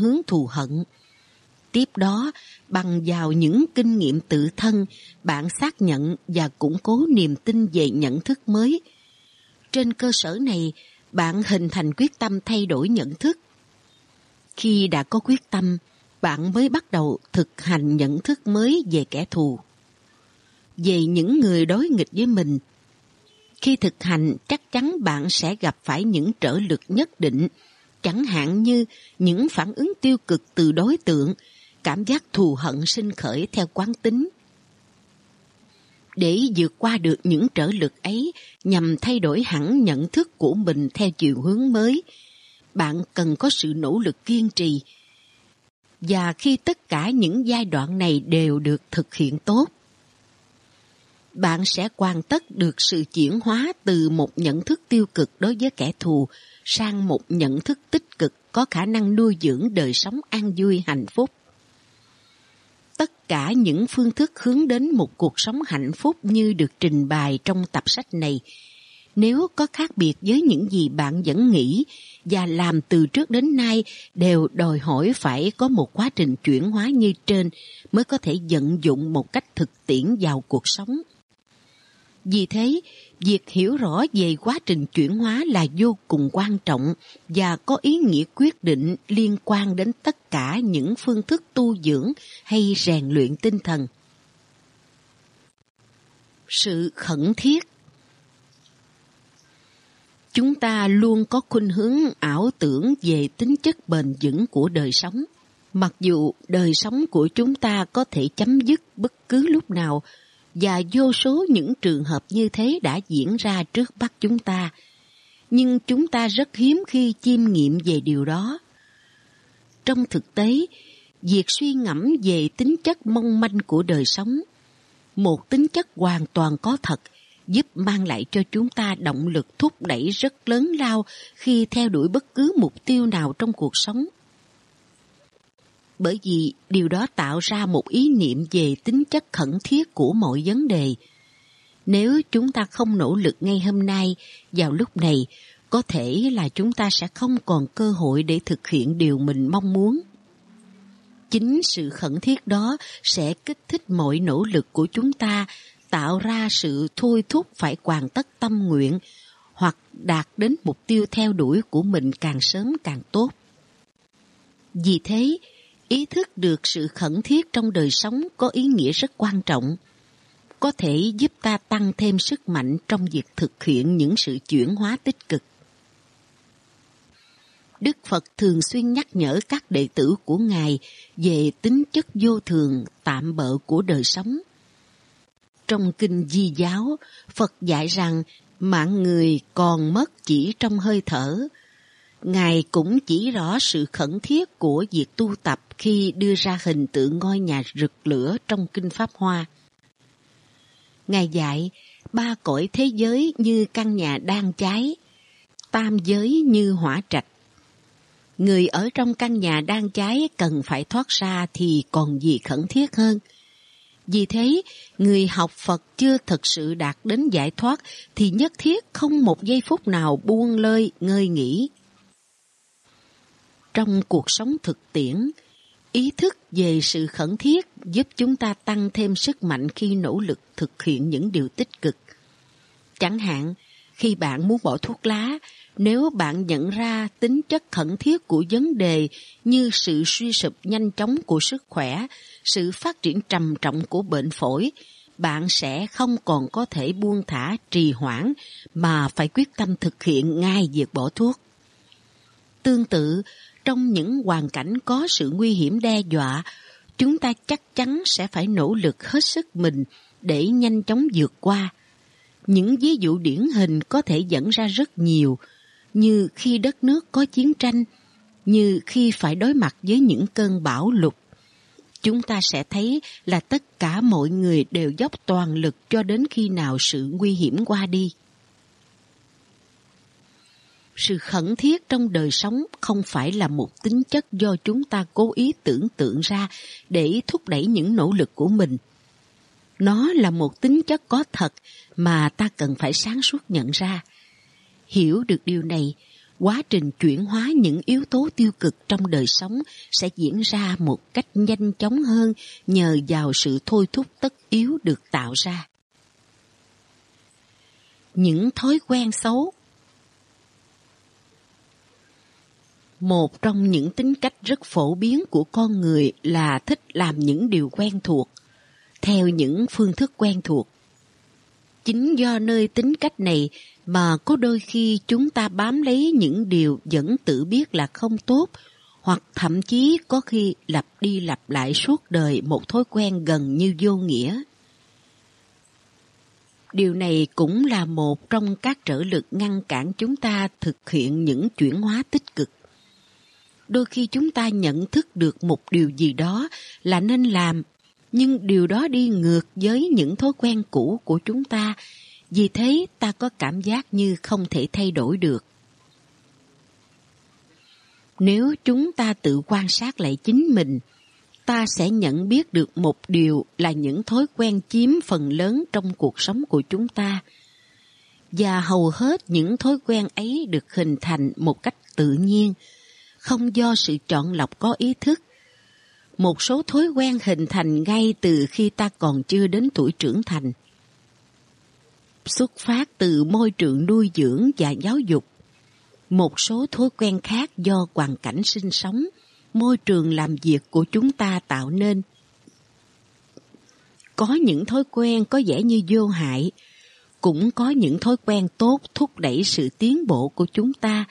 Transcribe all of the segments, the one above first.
hướng thù hận. Tiếp đó, bằng vào những kinh nghiệm tự thân, bạn xác nhận và củng cố niềm tin về nhận thức mới. Trên cơ sở này, bạn hình thành quyết tâm thay đổi nhận thức. Khi đã có quyết tâm, bạn mới bắt đầu thực hành nhận thức mới về kẻ thù. Về những người đối nghịch với mình, khi thực hành chắc chắn bạn sẽ gặp phải những trở lực nhất định, chẳng hạn như những phản ứng tiêu cực từ đối tượng, cảm giác thù hận sinh khởi theo quán tính. Để vượt qua được những trở lực ấy nhằm thay đổi hẳn nhận thức của mình theo chiều hướng mới, bạn cần có sự nỗ lực kiên trì. Và khi tất cả những giai đoạn này đều được thực hiện tốt, bạn sẽ hoàn tất được sự chuyển hóa từ một nhận thức tiêu cực đối với kẻ thù sang một nhận thức tích cực có khả năng nuôi dưỡng đời sống an vui hạnh phúc. Tất cả những phương thức hướng đến một cuộc sống hạnh phúc như được trình bày trong tập sách này, nếu có khác biệt với những gì bạn vẫn nghĩ và làm từ trước đến nay đều đòi hỏi phải có một quá trình chuyển hóa như trên mới có thể vận dụng một cách thực tiễn vào cuộc sống. Vì thế, việc hiểu rõ về quá trình chuyển hóa là vô cùng quan trọng và có ý nghĩa quyết định liên quan đến tất cả những phương thức tu dưỡng hay rèn luyện tinh thần. Sự khẩn thiết Chúng ta luôn có khuynh hướng ảo tưởng về tính chất bền vững của đời sống. Mặc dù đời sống của chúng ta có thể chấm dứt bất cứ lúc nào và vô số những trường hợp như thế đã diễn ra trước mắt chúng ta. Nhưng chúng ta rất hiếm khi chiêm nghiệm về điều đó. Trong thực tế, việc suy ngẫm về tính chất mong manh của đời sống, một tính chất hoàn toàn có thật, giúp mang lại cho chúng ta động lực thúc đẩy rất lớn lao khi theo đuổi bất cứ mục tiêu nào trong cuộc sống bởi vì điều đó tạo ra một ý niệm về tính chất khẩn thiết của mọi vấn đề. Nếu chúng ta không nỗ lực ngay hôm nay, vào lúc này, có thể là chúng ta sẽ không còn cơ hội để thực hiện điều mình mong muốn. Chính sự khẩn thiết đó sẽ kích thích mọi nỗ lực của chúng ta tạo ra sự thôi thúc phải hoàn tất tâm nguyện hoặc đạt đến mục tiêu theo đuổi của mình càng sớm càng tốt. Vì thế, ý thức được sự khẩn thiết trong đời sống có ý nghĩa rất quan trọng, có thể giúp ta tăng thêm sức mạnh trong việc thực hiện những sự chuyển hóa tích cực. Đức phật thường xuyên nhắc nhở các đệ tử của ngài về tính chất vô thường, tạm bợ của đời sống. Trong kinh di giáo, phật dạy rằng mạng người còn mất chỉ trong hơi thở Ngài cũng chỉ rõ sự khẩn thiết của việc tu tập khi đưa ra hình tượng ngôi nhà rực lửa trong Kinh Pháp Hoa. Ngài dạy, ba cõi thế giới như căn nhà đang cháy, tam giới như hỏa trạch. Người ở trong căn nhà đang cháy cần phải thoát ra thì còn gì khẩn thiết hơn. Vì thế, người học Phật chưa thực sự đạt đến giải thoát thì nhất thiết không một giây phút nào buông lơi ngơi nghỉ trong cuộc sống thực tiễn, ý thức về sự khẩn thiết giúp chúng ta tăng thêm sức mạnh khi nỗ lực thực hiện những điều tích cực. Chẳng hạn, khi bạn muốn bỏ thuốc lá, nếu bạn nhận ra tính chất khẩn thiết của vấn đề như sự suy sụp nhanh chóng của sức khỏe, sự phát triển trầm trọng của bệnh phổi, bạn sẽ không còn có thể buông thả trì hoãn mà phải quyết tâm thực hiện ngay việc bỏ thuốc. Tương tự, trong những hoàn cảnh có sự nguy hiểm đe dọa, chúng ta chắc chắn sẽ phải nỗ lực hết sức mình để nhanh chóng vượt qua. Những ví dụ điển hình có thể dẫn ra rất nhiều, như khi đất nước có chiến tranh, như khi phải đối mặt với những cơn bão lụt. Chúng ta sẽ thấy là tất cả mọi người đều dốc toàn lực cho đến khi nào sự nguy hiểm qua đi sự khẩn thiết trong đời sống không phải là một tính chất do chúng ta cố ý tưởng tượng ra để thúc đẩy những nỗ lực của mình nó là một tính chất có thật mà ta cần phải sáng suốt nhận ra hiểu được điều này, quá trình chuyển hóa những yếu tố tiêu cực trong đời sống sẽ diễn ra một cách nhanh chóng hơn nhờ vào sự thôi thúc tất yếu được tạo ra. Những thói quen xấu Một trong những tính cách rất phổ biến của con người là thích làm những điều quen thuộc, theo những phương thức quen thuộc. Chính do nơi tính cách này mà có đôi khi chúng ta bám lấy những điều vẫn tự biết là không tốt, hoặc thậm chí có khi lặp đi lặp lại suốt đời một thói quen gần như vô nghĩa. Điều này cũng là một trong các trở lực ngăn cản chúng ta thực hiện những chuyển hóa tích cực đôi khi chúng ta nhận thức được một điều gì đó là nên làm, nhưng điều đó đi ngược với những thói quen cũ của chúng ta. Vì thế, ta có cảm giác như không thể thay đổi được. Nếu chúng ta tự quan sát lại chính mình, ta sẽ nhận biết được một điều là những thói quen chiếm phần lớn trong cuộc sống của chúng ta. Và hầu hết những thói quen ấy được hình thành một cách tự nhiên không do sự chọn lọc có ý thức. Một số thói quen hình thành ngay từ khi ta còn chưa đến tuổi trưởng thành. Xuất phát từ môi trường nuôi dưỡng và giáo dục. Một số thói quen khác do hoàn cảnh sinh sống, môi trường làm việc của chúng ta tạo nên. Có những thói quen có vẻ như vô hại, cũng có những thói quen tốt thúc đẩy sự tiến bộ của chúng ta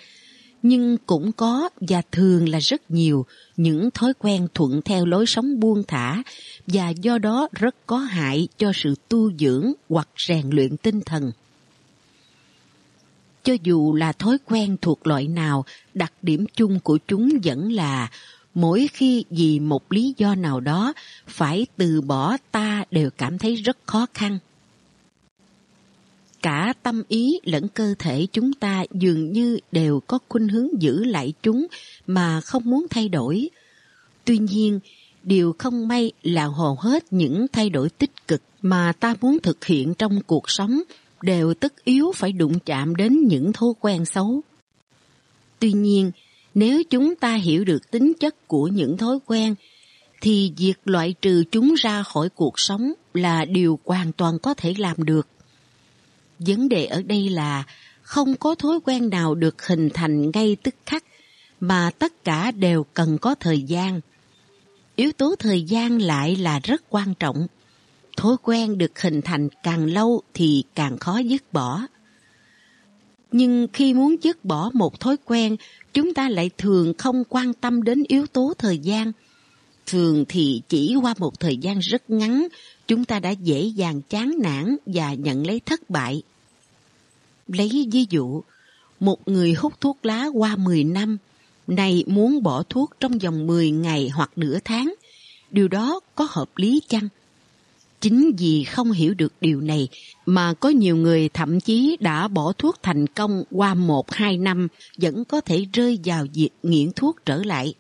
nhưng cũng có và thường là rất nhiều những thói quen thuận theo lối sống buông thả và do đó rất có hại cho sự tu dưỡng hoặc rèn luyện tinh thần. Cho dù là thói quen thuộc loại nào, đặc điểm chung của chúng vẫn là mỗi khi vì một lý do nào đó phải từ bỏ ta đều cảm thấy rất khó khăn cả tâm ý lẫn cơ thể chúng ta dường như đều có khuynh hướng giữ lại chúng mà không muốn thay đổi. Tuy nhiên, điều không may là hầu hết những thay đổi tích cực mà ta muốn thực hiện trong cuộc sống đều tất yếu phải đụng chạm đến những thói quen xấu. Tuy nhiên, nếu chúng ta hiểu được tính chất của những thói quen, thì việc loại trừ chúng ra khỏi cuộc sống là điều hoàn toàn có thể làm được. Vấn đề ở đây là không có thói quen nào được hình thành ngay tức khắc mà tất cả đều cần có thời gian. Yếu tố thời gian lại là rất quan trọng. Thói quen được hình thành càng lâu thì càng khó dứt bỏ. Nhưng khi muốn dứt bỏ một thói quen, chúng ta lại thường không quan tâm đến yếu tố thời gian. Thường thì chỉ qua một thời gian rất ngắn, chúng ta đã dễ dàng chán nản và nhận lấy thất bại. Lấy ví dụ, một người hút thuốc lá qua 10 năm, này muốn bỏ thuốc trong vòng 10 ngày hoặc nửa tháng, điều đó có hợp lý chăng? Chính vì không hiểu được điều này mà có nhiều người thậm chí đã bỏ thuốc thành công qua một hai năm vẫn có thể rơi vào việc nghiện thuốc trở lại.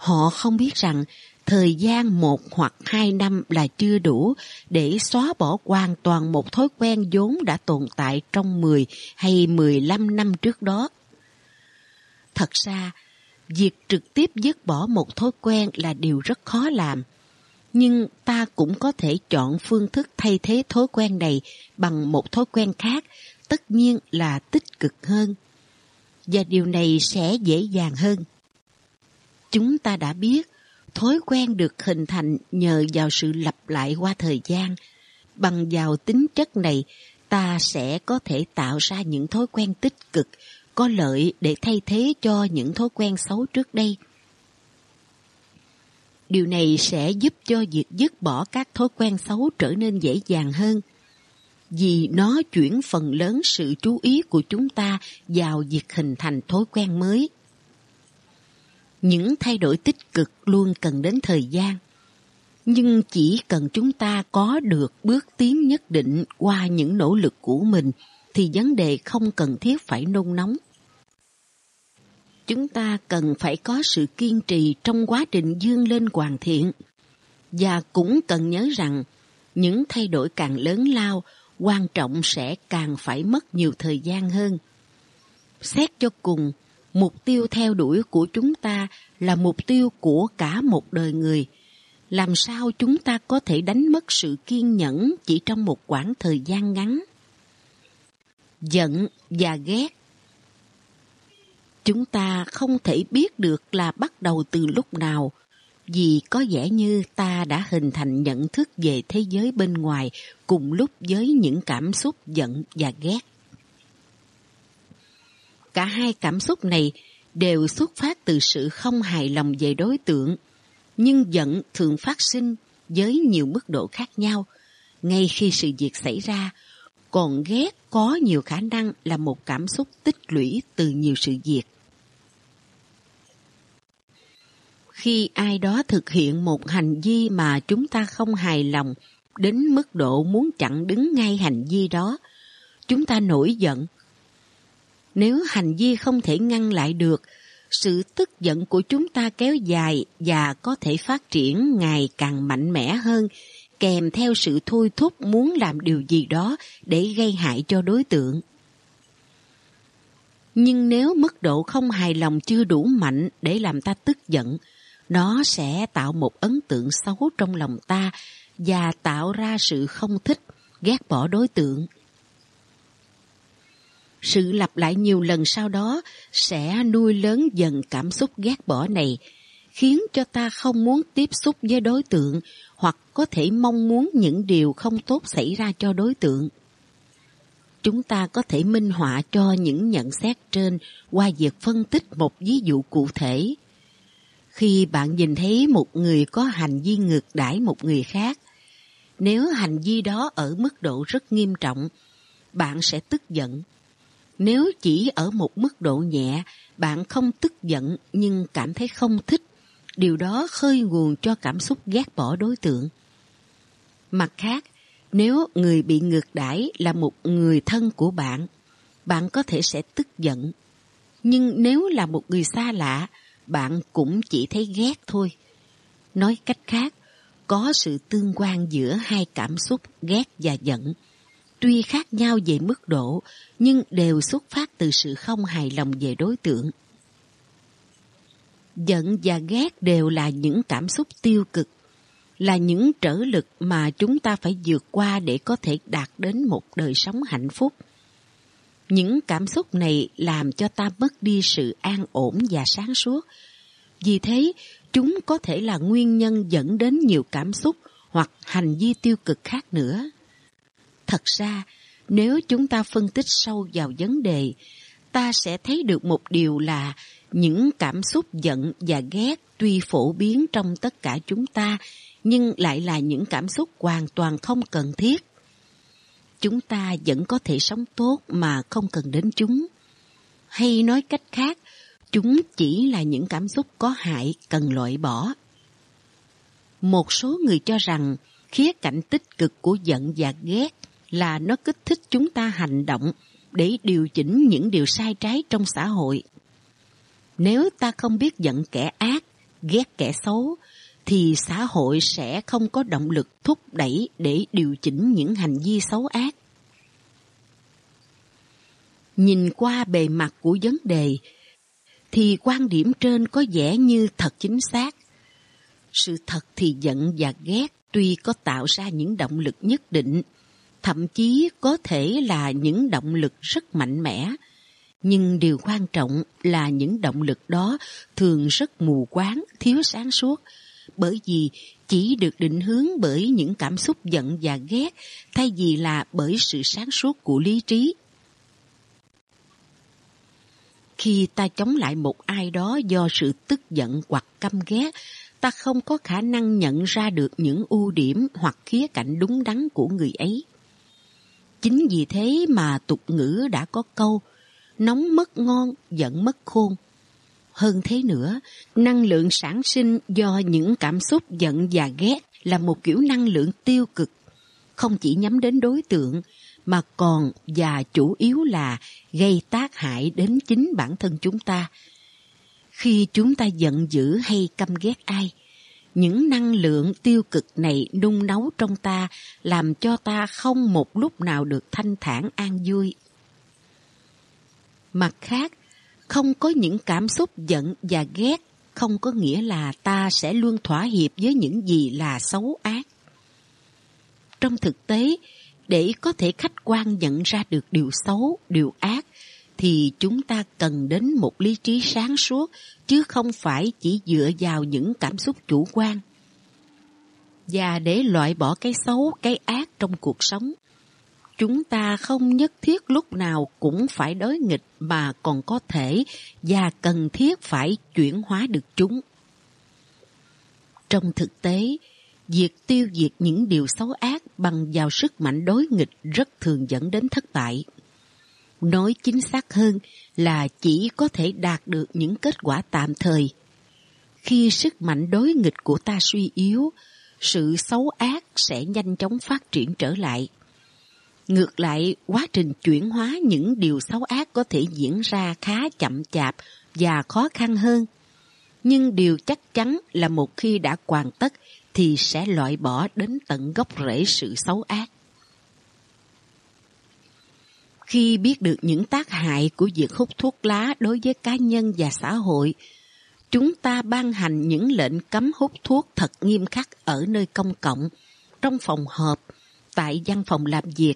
Họ không biết rằng thời gian một hoặc hai năm là chưa đủ để xóa bỏ hoàn toàn một thói quen vốn đã tồn tại trong 10 hay 15 năm trước đó. Thật ra, việc trực tiếp dứt bỏ một thói quen là điều rất khó làm. Nhưng ta cũng có thể chọn phương thức thay thế thói quen này bằng một thói quen khác, tất nhiên là tích cực hơn. Và điều này sẽ dễ dàng hơn. Chúng ta đã biết thói quen được hình thành nhờ vào sự lặp lại qua thời gian. Bằng vào tính chất này, ta sẽ có thể tạo ra những thói quen tích cực, có lợi để thay thế cho những thói quen xấu trước đây. Điều này sẽ giúp cho việc dứt bỏ các thói quen xấu trở nên dễ dàng hơn, vì nó chuyển phần lớn sự chú ý của chúng ta vào việc hình thành thói quen mới. Những thay đổi tích cực luôn cần đến thời gian. Nhưng chỉ cần chúng ta có được bước tiến nhất định qua những nỗ lực của mình thì vấn đề không cần thiết phải nôn nóng. Chúng ta cần phải có sự kiên trì trong quá trình dương lên hoàn thiện. Và cũng cần nhớ rằng những thay đổi càng lớn lao, quan trọng sẽ càng phải mất nhiều thời gian hơn. Xét cho cùng, mục tiêu theo đuổi của chúng ta là mục tiêu của cả một đời người. Làm sao chúng ta có thể đánh mất sự kiên nhẫn chỉ trong một quãng thời gian ngắn? Giận và ghét Chúng ta không thể biết được là bắt đầu từ lúc nào, vì có vẻ như ta đã hình thành nhận thức về thế giới bên ngoài cùng lúc với những cảm xúc giận và ghét. Cả hai cảm xúc này đều xuất phát từ sự không hài lòng về đối tượng, nhưng giận thường phát sinh với nhiều mức độ khác nhau ngay khi sự việc xảy ra, còn ghét có nhiều khả năng là một cảm xúc tích lũy từ nhiều sự việc. Khi ai đó thực hiện một hành vi mà chúng ta không hài lòng đến mức độ muốn chặn đứng ngay hành vi đó, chúng ta nổi giận. Nếu hành vi không thể ngăn lại được, sự tức giận của chúng ta kéo dài và có thể phát triển ngày càng mạnh mẽ hơn, kèm theo sự thôi thúc muốn làm điều gì đó để gây hại cho đối tượng. Nhưng nếu mức độ không hài lòng chưa đủ mạnh để làm ta tức giận, nó sẽ tạo một ấn tượng xấu trong lòng ta và tạo ra sự không thích, ghét bỏ đối tượng. Sự lặp lại nhiều lần sau đó sẽ nuôi lớn dần cảm xúc ghét bỏ này, khiến cho ta không muốn tiếp xúc với đối tượng hoặc có thể mong muốn những điều không tốt xảy ra cho đối tượng. Chúng ta có thể minh họa cho những nhận xét trên qua việc phân tích một ví dụ cụ thể. Khi bạn nhìn thấy một người có hành vi ngược đãi một người khác, nếu hành vi đó ở mức độ rất nghiêm trọng, bạn sẽ tức giận. Nếu chỉ ở một mức độ nhẹ, bạn không tức giận nhưng cảm thấy không thích, điều đó khơi nguồn cho cảm xúc ghét bỏ đối tượng. Mặt khác, nếu người bị ngược đãi là một người thân của bạn, bạn có thể sẽ tức giận. Nhưng nếu là một người xa lạ, bạn cũng chỉ thấy ghét thôi. Nói cách khác, có sự tương quan giữa hai cảm xúc ghét và giận. Tuy khác nhau về mức độ, nhưng đều xuất phát từ sự không hài lòng về đối tượng. Giận và ghét đều là những cảm xúc tiêu cực, là những trở lực mà chúng ta phải vượt qua để có thể đạt đến một đời sống hạnh phúc. Những cảm xúc này làm cho ta mất đi sự an ổn và sáng suốt. Vì thế, chúng có thể là nguyên nhân dẫn đến nhiều cảm xúc hoặc hành vi tiêu cực khác nữa. Thật ra, nếu chúng ta phân tích sâu vào vấn đề, ta sẽ thấy được một điều là những cảm xúc giận và ghét tuy phổ biến trong tất cả chúng ta, nhưng lại là những cảm xúc hoàn toàn không cần thiết chúng ta vẫn có thể sống tốt mà không cần đến chúng. Hay nói cách khác, chúng chỉ là những cảm xúc có hại cần loại bỏ. Một số người cho rằng khía cạnh tích cực của giận và ghét là nó kích thích chúng ta hành động để điều chỉnh những điều sai trái trong xã hội. Nếu ta không biết giận kẻ ác, ghét kẻ xấu, thì xã hội sẽ không có động lực thúc đẩy để điều chỉnh những hành vi xấu ác. Nhìn qua bề mặt của vấn đề, thì quan điểm trên có vẻ như thật chính xác. Sự thật thì giận và ghét tuy có tạo ra những động lực nhất định, thậm chí có thể là những động lực rất mạnh mẽ, nhưng điều quan trọng là những động lực đó thường rất mù quáng, thiếu sáng suốt, bởi vì chỉ được định hướng bởi những cảm xúc giận và ghét thay vì là bởi sự sáng suốt của lý trí. Khi ta chống lại một ai đó do sự tức giận hoặc căm ghét, ta không có khả năng nhận ra được những ưu điểm hoặc khía cạnh đúng đắn của người ấy. Chính vì thế mà tục ngữ đã có câu nóng mất ngon, giận mất khôn. Hơn thế nữa, năng lượng sản sinh do những cảm xúc giận và ghét là một kiểu năng lượng tiêu cực, không chỉ nhắm đến đối tượng mà còn và chủ yếu là gây tác hại đến chính bản thân chúng ta. Khi chúng ta giận dữ hay căm ghét ai, những năng lượng tiêu cực này nung nấu trong ta làm cho ta không một lúc nào được thanh thản an vui. Mặt khác, không có những cảm xúc giận và ghét không có nghĩa là ta sẽ luôn thỏa hiệp với những gì là xấu ác. Trong thực tế, để có thể khách quan nhận ra được điều xấu, điều ác, thì chúng ta cần đến một lý trí sáng suốt, chứ không phải chỉ dựa vào những cảm xúc chủ quan. Và để loại bỏ cái xấu, cái ác trong cuộc sống, chúng ta không nhất thiết lúc nào cũng phải đối nghịch mà còn có thể và cần thiết phải chuyển hóa được chúng. Trong thực tế, việc tiêu diệt những điều xấu ác bằng vào sức mạnh đối nghịch rất thường dẫn đến thất bại. Nói chính xác hơn là chỉ có thể đạt được những kết quả tạm thời. Khi sức mạnh đối nghịch của ta suy yếu, sự xấu ác sẽ nhanh chóng phát triển trở lại. Ngược lại, quá trình chuyển hóa những điều xấu ác có thể diễn ra khá chậm chạp và khó khăn hơn. Nhưng điều chắc chắn là một khi đã hoàn tất thì sẽ loại bỏ đến tận gốc rễ sự xấu ác. Khi biết được những tác hại của việc hút thuốc lá đối với cá nhân và xã hội, chúng ta ban hành những lệnh cấm hút thuốc thật nghiêm khắc ở nơi công cộng, trong phòng họp, tại văn phòng làm việc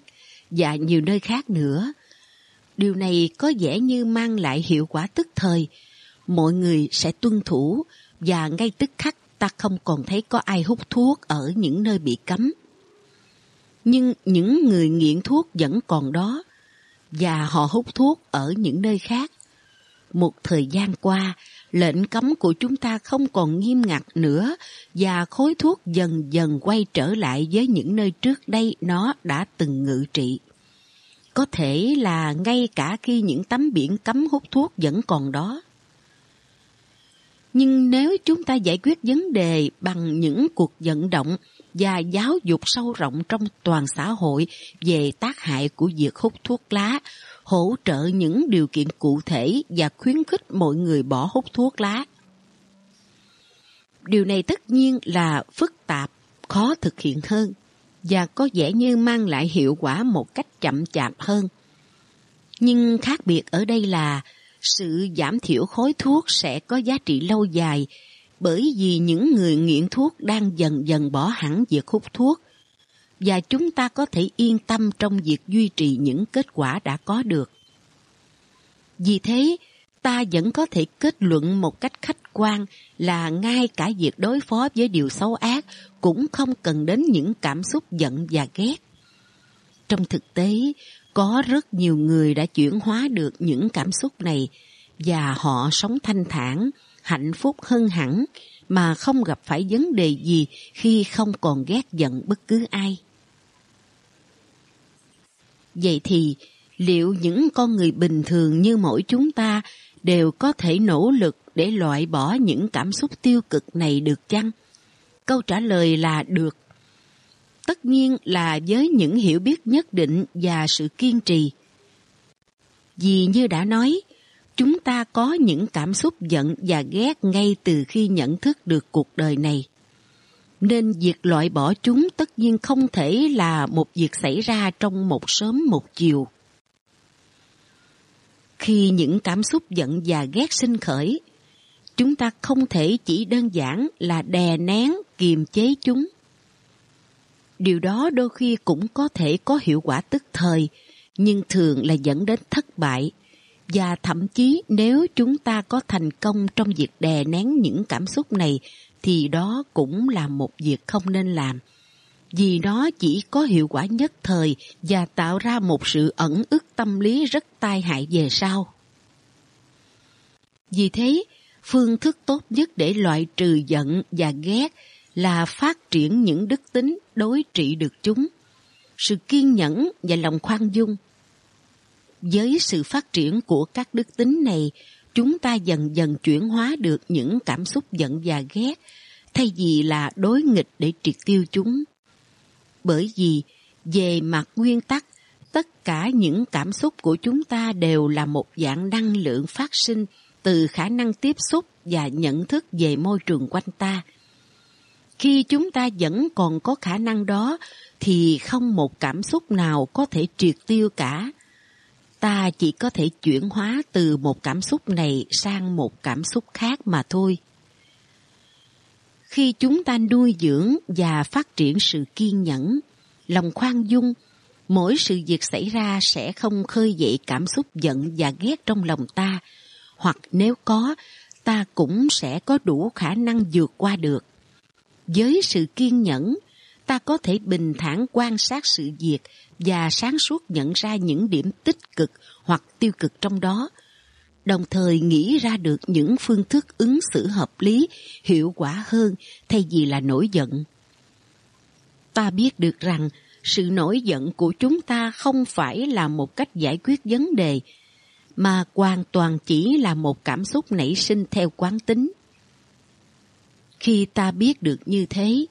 và nhiều nơi khác nữa. Điều này có vẻ như mang lại hiệu quả tức thời. Mọi người sẽ tuân thủ và ngay tức khắc ta không còn thấy có ai hút thuốc ở những nơi bị cấm. Nhưng những người nghiện thuốc vẫn còn đó và họ hút thuốc ở những nơi khác. Một thời gian qua, lệnh cấm của chúng ta không còn nghiêm ngặt nữa và khối thuốc dần dần quay trở lại với những nơi trước đây nó đã từng ngự trị. Có thể là ngay cả khi những tấm biển cấm hút thuốc vẫn còn đó. Nhưng nếu chúng ta giải quyết vấn đề bằng những cuộc vận động và giáo dục sâu rộng trong toàn xã hội về tác hại của việc hút thuốc lá, hỗ trợ những điều kiện cụ thể và khuyến khích mọi người bỏ hút thuốc lá. Điều này tất nhiên là phức tạp, khó thực hiện hơn và có vẻ như mang lại hiệu quả một cách chậm chạp hơn. Nhưng khác biệt ở đây là sự giảm thiểu khối thuốc sẽ có giá trị lâu dài bởi vì những người nghiện thuốc đang dần dần bỏ hẳn việc hút thuốc và chúng ta có thể yên tâm trong việc duy trì những kết quả đã có được. Vì thế, ta vẫn có thể kết luận một cách khách quan là ngay cả việc đối phó với điều xấu ác cũng không cần đến những cảm xúc giận và ghét. Trong thực tế, có rất nhiều người đã chuyển hóa được những cảm xúc này và họ sống thanh thản, hạnh phúc hơn hẳn mà không gặp phải vấn đề gì khi không còn ghét giận bất cứ ai. Vậy thì, liệu những con người bình thường như mỗi chúng ta đều có thể nỗ lực để loại bỏ những cảm xúc tiêu cực này được chăng? Câu trả lời là được. Tất nhiên là với những hiểu biết nhất định và sự kiên trì. Vì như đã nói, chúng ta có những cảm xúc giận và ghét ngay từ khi nhận thức được cuộc đời này. Nên việc loại bỏ chúng tất nhiên không thể là một việc xảy ra trong một sớm một chiều. Khi những cảm xúc giận và ghét sinh khởi, chúng ta không thể chỉ đơn giản là đè nén, kiềm chế chúng. Điều đó đôi khi cũng có thể có hiệu quả tức thời, nhưng thường là dẫn đến thất bại. Và thậm chí nếu chúng ta có thành công trong việc đè nén những cảm xúc này, thì đó cũng là một việc không nên làm. Vì nó chỉ có hiệu quả nhất thời và tạo ra một sự ẩn ức tâm lý rất tai hại về sau. Vì thế, phương thức tốt nhất để loại trừ giận và ghét là phát triển những đức tính đối trị được chúng, sự kiên nhẫn và lòng khoan dung. Với sự phát triển của các đức tính này, chúng ta dần dần chuyển hóa được những cảm xúc giận và ghét, thay vì là đối nghịch để triệt tiêu chúng. Bởi vì, về mặt nguyên tắc, tất cả những cảm xúc của chúng ta đều là một dạng năng lượng phát sinh từ khả năng tiếp xúc và nhận thức về môi trường quanh ta. Khi chúng ta vẫn còn có khả năng đó, thì không một cảm xúc nào có thể triệt tiêu cả ta chỉ có thể chuyển hóa từ một cảm xúc này sang một cảm xúc khác mà thôi. Khi chúng ta nuôi dưỡng và phát triển sự kiên nhẫn, lòng khoan dung, mỗi sự việc xảy ra sẽ không khơi dậy cảm xúc giận và ghét trong lòng ta, hoặc nếu có, ta cũng sẽ có đủ khả năng vượt qua được. Với sự kiên nhẫn, ta có thể bình thản quan sát sự việc và sáng suốt nhận ra những điểm tích cực hoặc tiêu cực trong đó, đồng thời nghĩ ra được những phương thức ứng xử hợp lý, hiệu quả hơn thay vì là nổi giận. Ta biết được rằng sự nổi giận của chúng ta không phải là một cách giải quyết vấn đề, mà hoàn toàn chỉ là một cảm xúc nảy sinh theo quán tính. Khi ta biết được như thế,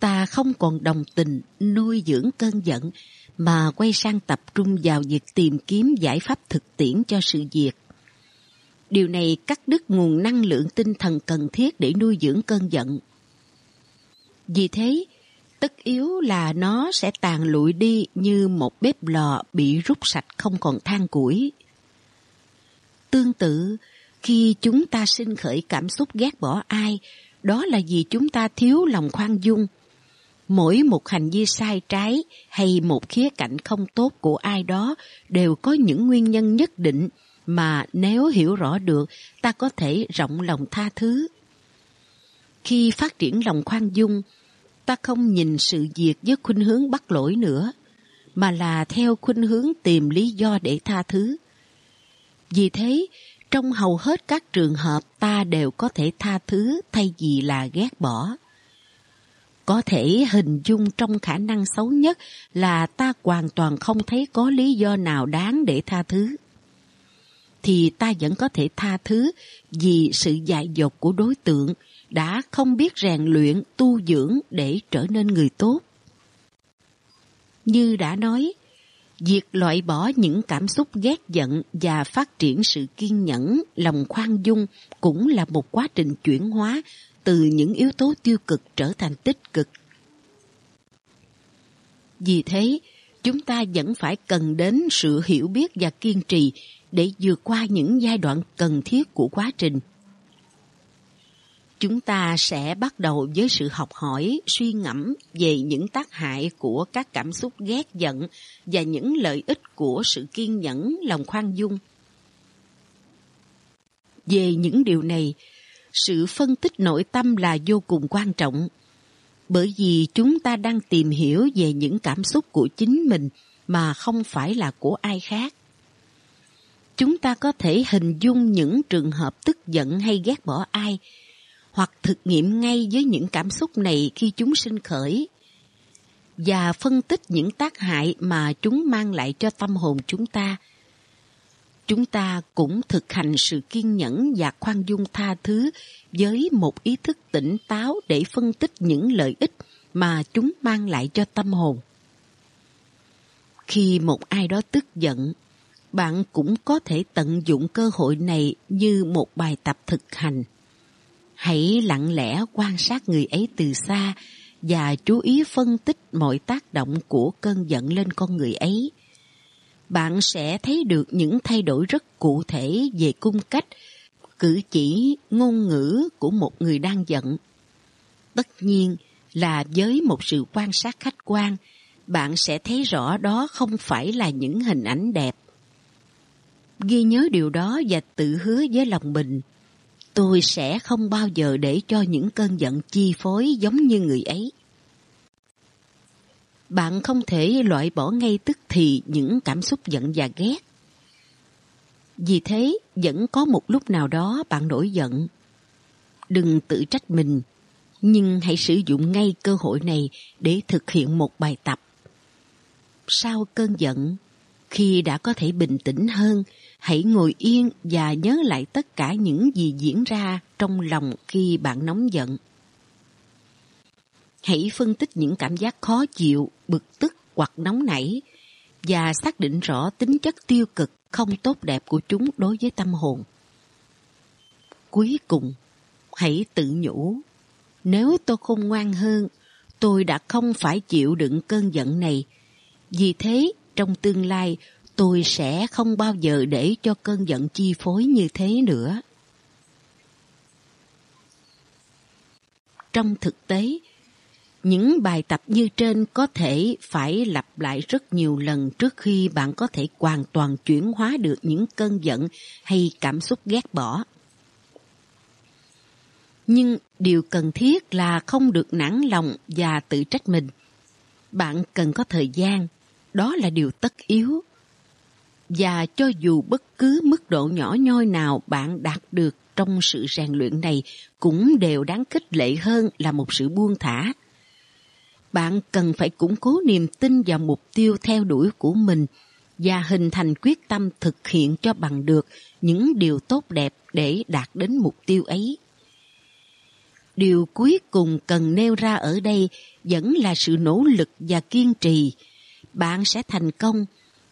ta không còn đồng tình nuôi dưỡng cơn giận mà quay sang tập trung vào việc tìm kiếm giải pháp thực tiễn cho sự việc. Điều này cắt đứt nguồn năng lượng tinh thần cần thiết để nuôi dưỡng cơn giận. Vì thế, tất yếu là nó sẽ tàn lụi đi như một bếp lò bị rút sạch không còn than củi. Tương tự, khi chúng ta sinh khởi cảm xúc ghét bỏ ai, đó là vì chúng ta thiếu lòng khoan dung. Mỗi một hành vi sai trái hay một khía cạnh không tốt của ai đó đều có những nguyên nhân nhất định mà nếu hiểu rõ được ta có thể rộng lòng tha thứ. Khi phát triển lòng khoan dung, ta không nhìn sự việc với khuynh hướng bắt lỗi nữa, mà là theo khuynh hướng tìm lý do để tha thứ. Vì thế, trong hầu hết các trường hợp ta đều có thể tha thứ thay vì là ghét bỏ. Có thể hình dung trong khả năng xấu nhất là ta hoàn toàn không thấy có lý do nào đáng để tha thứ. Thì ta vẫn có thể tha thứ vì sự dại dột của đối tượng đã không biết rèn luyện, tu dưỡng để trở nên người tốt. Như đã nói, Việc loại bỏ những cảm xúc ghét giận và phát triển sự kiên nhẫn, lòng khoan dung cũng là một quá trình chuyển hóa từ những yếu tố tiêu cực trở thành tích cực. Vì thế, chúng ta vẫn phải cần đến sự hiểu biết và kiên trì để vượt qua những giai đoạn cần thiết của quá trình chúng ta sẽ bắt đầu với sự học hỏi, suy ngẫm về những tác hại của các cảm xúc ghét giận và những lợi ích của sự kiên nhẫn, lòng khoan dung. Về những điều này, sự phân tích nội tâm là vô cùng quan trọng, bởi vì chúng ta đang tìm hiểu về những cảm xúc của chính mình mà không phải là của ai khác. Chúng ta có thể hình dung những trường hợp tức giận hay ghét bỏ ai hoặc thực nghiệm ngay với những cảm xúc này khi chúng sinh khởi và phân tích những tác hại mà chúng mang lại cho tâm hồn chúng ta. Chúng ta cũng thực hành sự kiên nhẫn và khoan dung tha thứ với một ý thức tỉnh táo để phân tích những lợi ích mà chúng mang lại cho tâm hồn. Khi một ai đó tức giận, bạn cũng có thể tận dụng cơ hội này như một bài tập thực hành Hãy lặng lẽ quan sát người ấy từ xa và chú ý phân tích mọi tác động của cơn giận lên con người ấy. Bạn sẽ thấy được những thay đổi rất cụ thể về cung cách, cử chỉ, ngôn ngữ của một người đang giận. Tất nhiên là với một sự quan sát khách quan, bạn sẽ thấy rõ đó không phải là những hình ảnh đẹp. Ghi nhớ điều đó và tự hứa với lòng mình Tôi sẽ không bao giờ để cho những cơn giận chi phối giống như người ấy. Bạn không thể loại bỏ ngay tức thì những cảm xúc giận và ghét. Vì thế, vẫn có một lúc nào đó bạn nổi giận. Đừng tự trách mình, nhưng hãy sử dụng ngay cơ hội này để thực hiện một bài tập. Sau cơn giận, khi đã có thể bình tĩnh hơn, hãy ngồi yên và nhớ lại tất cả những gì diễn ra trong lòng khi bạn nóng giận. Hãy phân tích những cảm giác khó chịu, bực tức hoặc nóng nảy và xác định rõ tính chất tiêu cực không tốt đẹp của chúng đối với tâm hồn. Cuối cùng, hãy tự nhủ, nếu tôi không ngoan hơn, tôi đã không phải chịu đựng cơn giận này. Vì thế, trong tương lai, tôi sẽ không bao giờ để cho cơn giận chi phối như thế nữa. Trong thực tế, những bài tập như trên có thể phải lặp lại rất nhiều lần trước khi bạn có thể hoàn toàn chuyển hóa được những cơn giận hay cảm xúc ghét bỏ. Nhưng điều cần thiết là không được nản lòng và tự trách mình. Bạn cần có thời gian, đó là điều tất yếu. Và cho dù bất cứ mức độ nhỏ nhoi nào bạn đạt được trong sự rèn luyện này cũng đều đáng khích lệ hơn là một sự buông thả. Bạn cần phải củng cố niềm tin vào mục tiêu theo đuổi của mình và hình thành quyết tâm thực hiện cho bằng được những điều tốt đẹp để đạt đến mục tiêu ấy. Điều cuối cùng cần nêu ra ở đây vẫn là sự nỗ lực và kiên trì. Bạn sẽ thành công,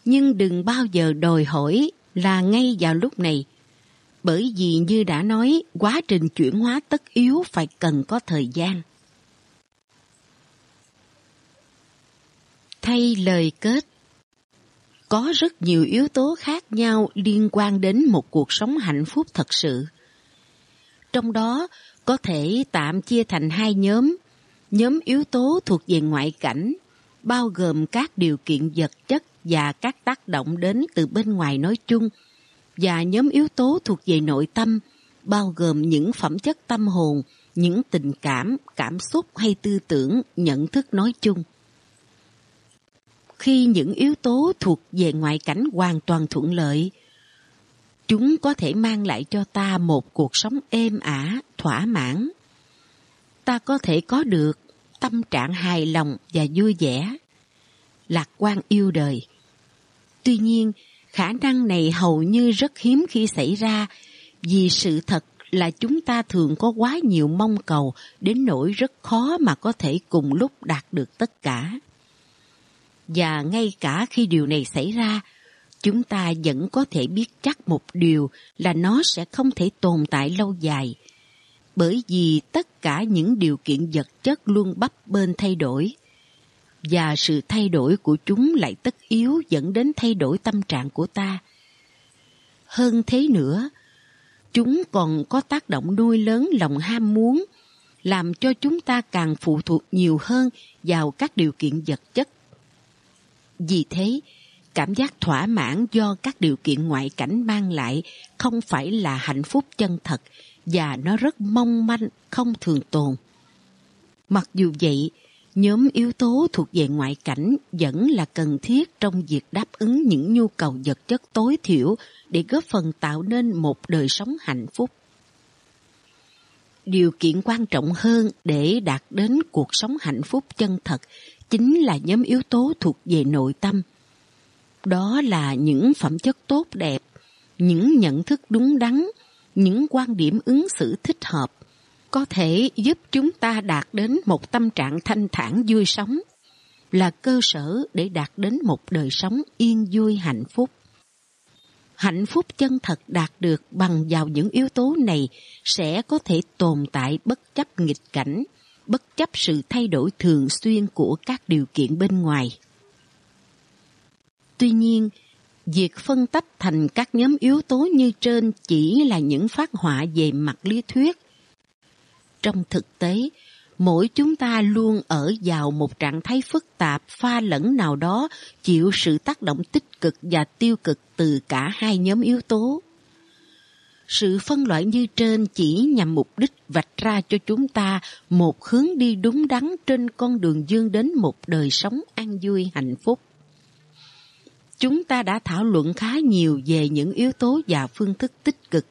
nhưng đừng bao giờ đòi hỏi là ngay vào lúc này. Bởi vì như đã nói, quá trình chuyển hóa tất yếu phải cần có thời gian. Thay lời kết Có rất nhiều yếu tố khác nhau liên quan đến một cuộc sống hạnh phúc thật sự. Trong đó, có thể tạm chia thành hai nhóm. Nhóm yếu tố thuộc về ngoại cảnh, bao gồm các điều kiện vật chất và các tác động đến từ bên ngoài nói chung, và nhóm yếu tố thuộc về nội tâm, bao gồm những phẩm chất tâm hồn, những tình cảm, cảm xúc hay tư tưởng, nhận thức nói chung. Khi những yếu tố thuộc về ngoại cảnh hoàn toàn thuận lợi, Chúng có thể mang lại cho ta một cuộc sống êm ả, thỏa mãn. Ta có thể có được tâm trạng hài lòng và vui vẻ, lạc quan yêu đời. Tuy nhiên, khả năng này hầu như rất hiếm khi xảy ra vì sự thật là chúng ta thường có quá nhiều mong cầu đến nỗi rất khó mà có thể cùng lúc đạt được tất cả. Và ngay cả khi điều này xảy ra, chúng ta vẫn có thể biết chắc một điều là nó sẽ không thể tồn tại lâu dài. Bởi vì tất cả những điều kiện vật chất luôn bấp bên thay đổi. Và sự thay đổi của chúng lại tất yếu dẫn đến thay đổi tâm trạng của ta. Hơn thế nữa, chúng còn có tác động nuôi lớn lòng ham muốn, làm cho chúng ta càng phụ thuộc nhiều hơn vào các điều kiện vật chất. Vì thế, cảm giác thỏa mãn do các điều kiện ngoại cảnh mang lại không phải là hạnh phúc chân thật và nó rất mong manh, không thường tồn. Mặc dù vậy, nhóm yếu tố thuộc về ngoại cảnh vẫn là cần thiết trong việc đáp ứng những nhu cầu vật chất tối thiểu để góp phần tạo nên một đời sống hạnh phúc. Điều kiện quan trọng hơn để đạt đến cuộc sống hạnh phúc chân thật chính là nhóm yếu tố thuộc về nội tâm – đó là những phẩm chất tốt đẹp, những nhận thức đúng đắn, những quan điểm ứng xử thích hợp, có thể giúp chúng ta đạt đến một tâm trạng thanh thản vui sống, là cơ sở để đạt đến một đời sống yên vui hạnh phúc. Hạnh phúc chân thật đạt được bằng vào những yếu tố này sẽ có thể tồn tại bất chấp nghịch cảnh, bất chấp sự thay đổi thường xuyên của các điều kiện bên ngoài. Tuy nhiên, việc phân tách thành các nhóm yếu tố như trên chỉ là những phát họa về mặt lý thuyết. Trong thực tế, mỗi chúng ta luôn ở vào một trạng thái phức tạp pha lẫn nào đó chịu sự tác động tích cực và tiêu cực từ cả hai nhóm yếu tố. Sự phân loại như trên chỉ nhằm mục đích vạch ra cho chúng ta một hướng đi đúng đắn trên con đường dương đến một đời sống an vui hạnh phúc. Chúng ta đã thảo luận khá nhiều về những yếu tố và phương thức tích cực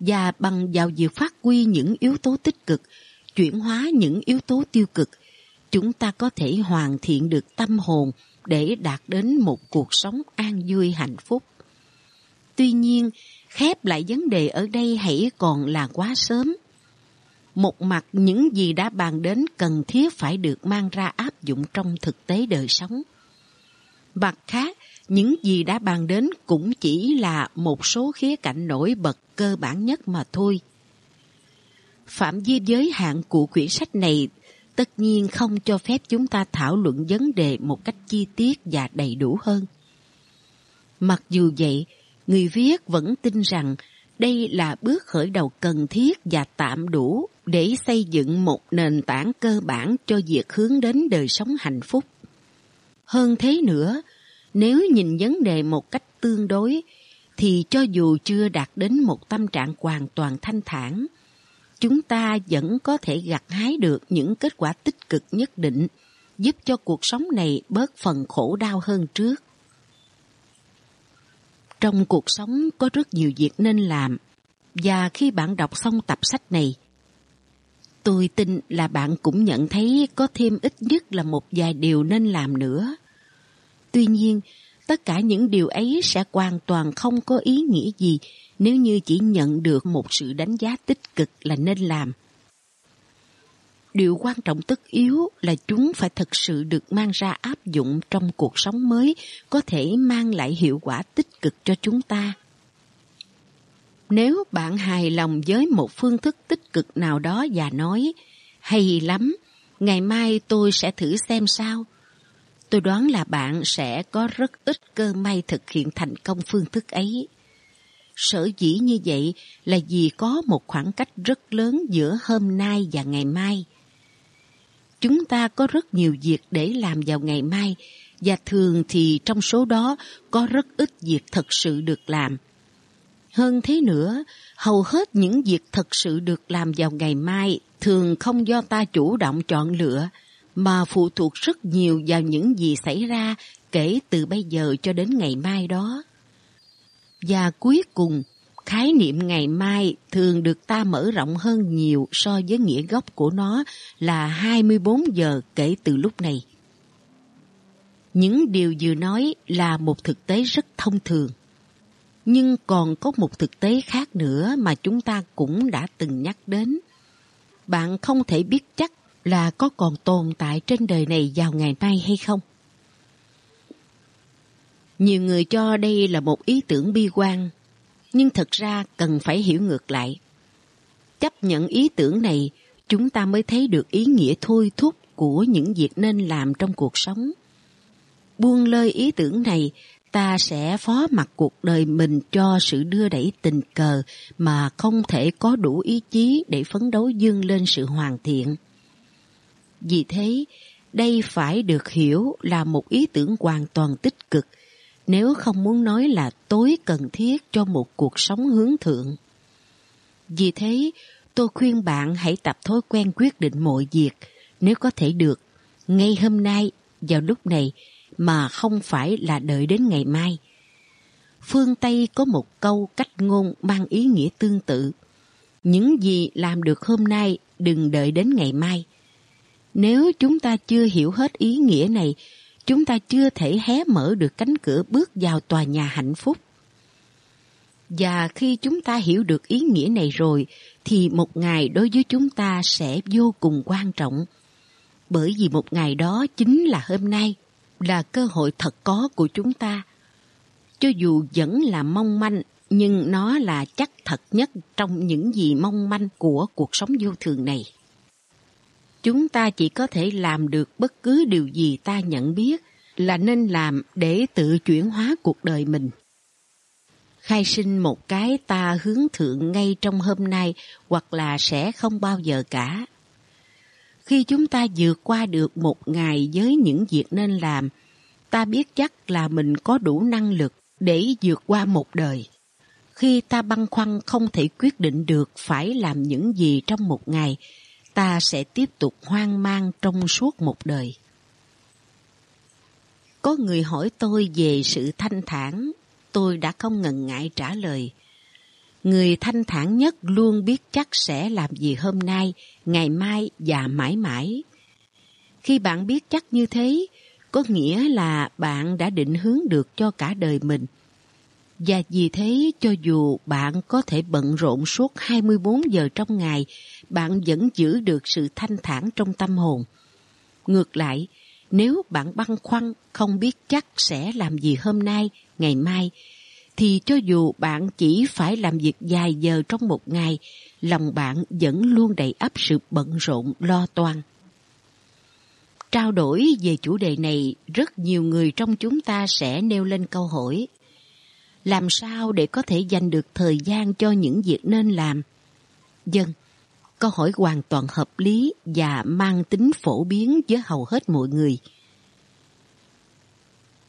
và bằng vào việc phát huy những yếu tố tích cực, chuyển hóa những yếu tố tiêu cực, chúng ta có thể hoàn thiện được tâm hồn để đạt đến một cuộc sống an vui hạnh phúc. Tuy nhiên, khép lại vấn đề ở đây hãy còn là quá sớm. Một mặt những gì đã bàn đến cần thiết phải được mang ra áp dụng trong thực tế đời sống. Mặt khác, những gì đã bàn đến cũng chỉ là một số khía cạnh nổi bật cơ bản nhất mà thôi. Phạm vi giới hạn của quyển sách này tất nhiên không cho phép chúng ta thảo luận vấn đề một cách chi tiết và đầy đủ hơn. Mặc dù vậy, người viết vẫn tin rằng đây là bước khởi đầu cần thiết và tạm đủ để xây dựng một nền tảng cơ bản cho việc hướng đến đời sống hạnh phúc. Hơn thế nữa, nếu nhìn vấn đề một cách tương đối, thì cho dù chưa đạt đến một tâm trạng hoàn toàn thanh thản, chúng ta vẫn có thể gặt hái được những kết quả tích cực nhất định, giúp cho cuộc sống này bớt phần khổ đau hơn trước. Trong cuộc sống có rất nhiều việc nên làm, và khi bạn đọc xong tập sách này, tôi tin là bạn cũng nhận thấy có thêm ít nhất là một vài điều nên làm nữa. Tuy nhiên, tất cả những điều ấy sẽ hoàn toàn không có ý nghĩa gì nếu như chỉ nhận được một sự đánh giá tích cực là nên làm. Điều quan trọng tất yếu là chúng phải thực sự được mang ra áp dụng trong cuộc sống mới có thể mang lại hiệu quả tích cực cho chúng ta. Nếu bạn hài lòng với một phương thức tích cực nào đó và nói, hay lắm, ngày mai tôi sẽ thử xem sao, tôi đoán là bạn sẽ có rất ít cơ may thực hiện thành công phương thức ấy. Sở dĩ như vậy là vì có một khoảng cách rất lớn giữa hôm nay và ngày mai. Chúng ta có rất nhiều việc để làm vào ngày mai và thường thì trong số đó có rất ít việc thật sự được làm. Hơn thế nữa, hầu hết những việc thật sự được làm vào ngày mai thường không do ta chủ động chọn lựa, mà phụ thuộc rất nhiều vào những gì xảy ra kể từ bây giờ cho đến ngày mai đó. Và cuối cùng, khái niệm ngày mai thường được ta mở rộng hơn nhiều so với nghĩa gốc của nó là 24 giờ kể từ lúc này. Những điều vừa nói là một thực tế rất thông thường. Nhưng còn có một thực tế khác nữa mà chúng ta cũng đã từng nhắc đến. Bạn không thể biết chắc là có còn tồn tại trên đời này vào ngày mai hay không. Nhiều người cho đây là một ý tưởng bi quan, nhưng thật ra cần phải hiểu ngược lại. Chấp nhận ý tưởng này, chúng ta mới thấy được ý nghĩa thôi thúc của những việc nên làm trong cuộc sống. Buông lơi ý tưởng này, ta sẽ phó mặc cuộc đời mình cho sự đưa đẩy tình cờ mà không thể có đủ ý chí để phấn đấu dương lên sự hoàn thiện. Vì thế, đây phải được hiểu là một ý tưởng hoàn toàn tích cực, nếu không muốn nói là tối cần thiết cho một cuộc sống hướng thượng. Vì thế, tôi khuyên bạn hãy tập thói quen quyết định mọi việc, nếu có thể được, ngay hôm nay, vào lúc này, mà không phải là đợi đến ngày mai. Phương Tây có một câu cách ngôn mang ý nghĩa tương tự. Những gì làm được hôm nay đừng đợi đến ngày mai. Nếu chúng ta chưa hiểu hết ý nghĩa này, chúng ta chưa thể hé mở được cánh cửa bước vào tòa nhà hạnh phúc. Và khi chúng ta hiểu được ý nghĩa này rồi, thì một ngày đối với chúng ta sẽ vô cùng quan trọng. Bởi vì một ngày đó chính là hôm nay, là cơ hội thật có của chúng ta. Cho dù vẫn là mong manh, nhưng nó là chắc thật nhất trong những gì mong manh của cuộc sống vô thường này chúng ta chỉ có thể làm được bất cứ điều gì ta nhận biết là nên làm để tự chuyển hóa cuộc đời mình. Khai sinh một cái ta hướng thượng ngay trong hôm nay hoặc là sẽ không bao giờ cả. Khi chúng ta vượt qua được một ngày với những việc nên làm, ta biết chắc là mình có đủ năng lực để vượt qua một đời. Khi ta băn khoăn không thể quyết định được phải làm những gì trong một ngày, ta sẽ tiếp tục hoang mang trong suốt một đời. Có người hỏi tôi về sự thanh thản, tôi đã không ngần ngại trả lời. Người thanh thản nhất luôn biết chắc sẽ làm gì hôm nay, ngày mai và mãi mãi. Khi bạn biết chắc như thế, có nghĩa là bạn đã định hướng được cho cả đời mình. Và vì thế cho dù bạn có thể bận rộn suốt 24 giờ trong ngày bạn vẫn giữ được sự thanh thản trong tâm hồn. Ngược lại, nếu bạn băn khoăn không biết chắc sẽ làm gì hôm nay, ngày mai, thì cho dù bạn chỉ phải làm việc dài giờ trong một ngày, lòng bạn vẫn luôn đầy ắp sự bận rộn lo toan. Trao đổi về chủ đề này, rất nhiều người trong chúng ta sẽ nêu lên câu hỏi làm sao để có thể dành được thời gian cho những việc nên làm? Dân, câu hỏi hoàn toàn hợp lý và mang tính phổ biến với hầu hết mọi người.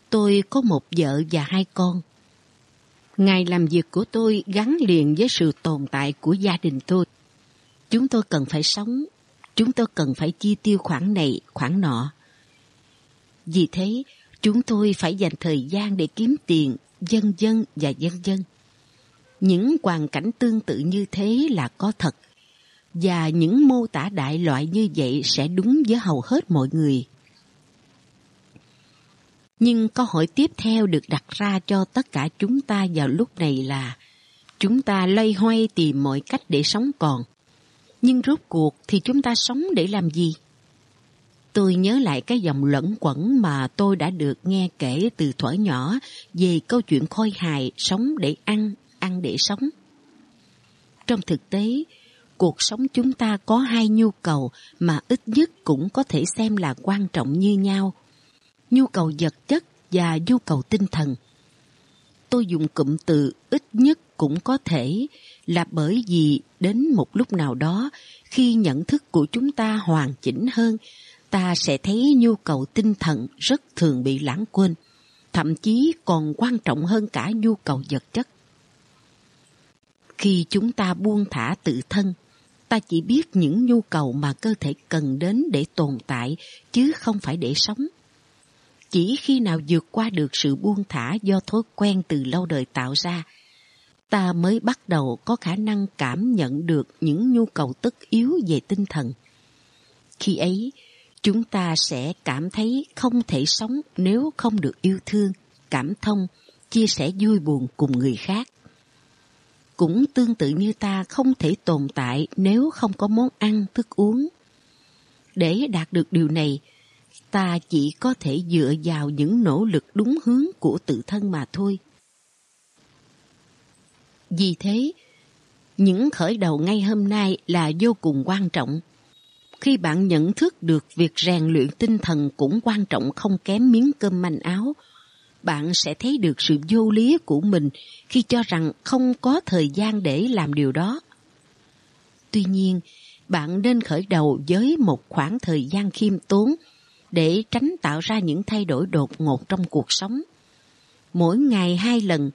Tôi có một vợ và hai con. Ngày làm việc của tôi gắn liền với sự tồn tại của gia đình tôi. Chúng tôi cần phải sống, chúng tôi cần phải chi tiêu khoản này, khoản nọ. Vì thế, chúng tôi phải dành thời gian để kiếm tiền, dân dân và dân dân. Những hoàn cảnh tương tự như thế là có thật, và những mô tả đại loại như vậy sẽ đúng với hầu hết mọi người. Nhưng câu hỏi tiếp theo được đặt ra cho tất cả chúng ta vào lúc này là chúng ta loay hoay tìm mọi cách để sống còn. Nhưng rốt cuộc thì chúng ta sống để làm gì? Tôi nhớ lại cái dòng lẫn quẩn mà tôi đã được nghe kể từ thuở nhỏ về câu chuyện khôi hài sống để ăn, ăn để sống. Trong thực tế, cuộc sống chúng ta có hai nhu cầu mà ít nhất cũng có thể xem là quan trọng như nhau. Nhu cầu vật chất và nhu cầu tinh thần. Tôi dùng cụm từ ít nhất cũng có thể là bởi vì đến một lúc nào đó khi nhận thức của chúng ta hoàn chỉnh hơn ta sẽ thấy nhu cầu tinh thần rất thường bị lãng quên, thậm chí còn quan trọng hơn cả nhu cầu vật chất. Khi chúng ta buông thả tự thân, ta chỉ biết những nhu cầu mà cơ thể cần đến để tồn tại chứ không phải để sống. Chỉ khi nào vượt qua được sự buông thả do thói quen từ lâu đời tạo ra, ta mới bắt đầu có khả năng cảm nhận được những nhu cầu tất yếu về tinh thần. Khi ấy, chúng ta sẽ cảm thấy không thể sống nếu không được yêu thương, cảm thông, chia sẻ vui buồn cùng người khác. Cũng tương tự như ta không thể tồn tại nếu không có món ăn, thức uống. Để đạt được điều này, ta chỉ có thể dựa vào những nỗ lực đúng hướng của tự thân mà thôi. Vì thế, những khởi đầu ngay hôm nay là vô cùng quan trọng khi bạn nhận thức được việc rèn luyện tinh thần cũng quan trọng không kém miếng cơm manh áo, bạn sẽ thấy được sự vô lý của mình khi cho rằng không có thời gian để làm điều đó. Tuy nhiên, bạn nên khởi đầu với một khoảng thời gian khiêm tốn để tránh tạo ra những thay đổi đột ngột trong cuộc sống. Mỗi ngày hai lần,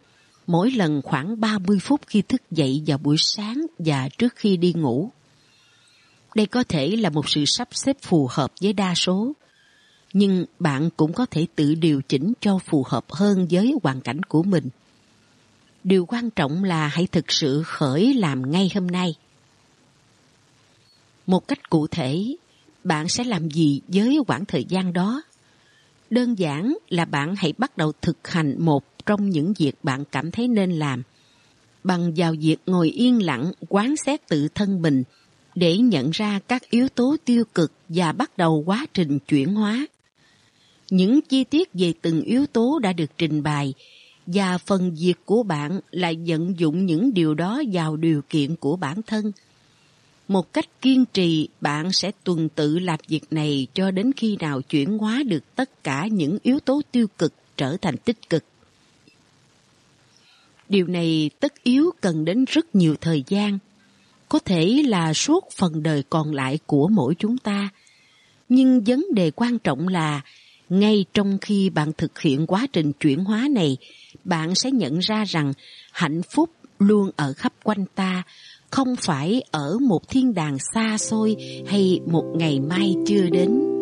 mỗi lần khoảng 30 phút khi thức dậy vào buổi sáng và trước khi đi ngủ. Đây có thể là một sự sắp xếp phù hợp với đa số, nhưng bạn cũng có thể tự điều chỉnh cho phù hợp hơn với hoàn cảnh của mình. Điều quan trọng là hãy thực sự khởi làm ngay hôm nay. Một cách cụ thể, bạn sẽ làm gì với khoảng thời gian đó? Đơn giản là bạn hãy bắt đầu thực hành một trong những việc bạn cảm thấy nên làm. Bằng vào việc ngồi yên lặng quán xét tự thân mình để nhận ra các yếu tố tiêu cực và bắt đầu quá trình chuyển hóa. Những chi tiết về từng yếu tố đã được trình bày và phần việc của bạn là vận dụng những điều đó vào điều kiện của bản thân. Một cách kiên trì, bạn sẽ tuần tự làm việc này cho đến khi nào chuyển hóa được tất cả những yếu tố tiêu cực trở thành tích cực. Điều này tất yếu cần đến rất nhiều thời gian – có thể là suốt phần đời còn lại của mỗi chúng ta. Nhưng vấn đề quan trọng là ngay trong khi bạn thực hiện quá trình chuyển hóa này, bạn sẽ nhận ra rằng hạnh phúc luôn ở khắp quanh ta, không phải ở một thiên đàng xa xôi hay một ngày mai chưa đến.